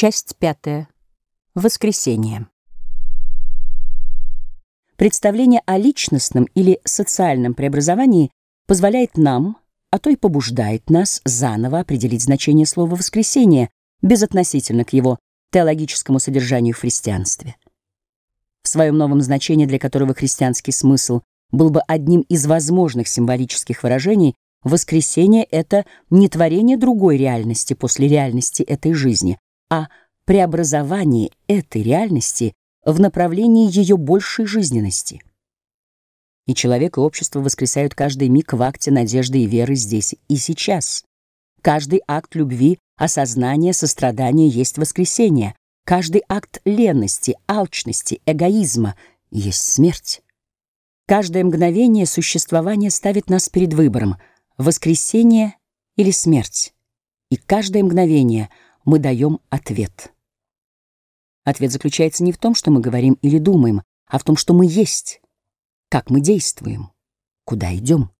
Часть пятая. Воскресенье. Представление о личностном или социальном преобразовании позволяет нам, а то и побуждает нас заново определить значение слова «воскресенье» безотносительно к его теологическому содержанию в христианстве. В своем новом значении, для которого христианский смысл был бы одним из возможных символических выражений, воскресение — это не творение другой реальности после реальности этой жизни, а преобразование этой реальности в направлении ее большей жизненности. И человек и общество воскресают каждый миг в акте надежды и веры здесь и сейчас. Каждый акт любви, осознания, сострадания есть воскресение. Каждый акт ленности, алчности, эгоизма есть смерть. Каждое мгновение существования ставит нас перед выбором — воскресение или смерть. И каждое мгновение — мы даем ответ. Ответ заключается не в том, что мы говорим или думаем, а в том, что мы есть, как мы действуем, куда идем.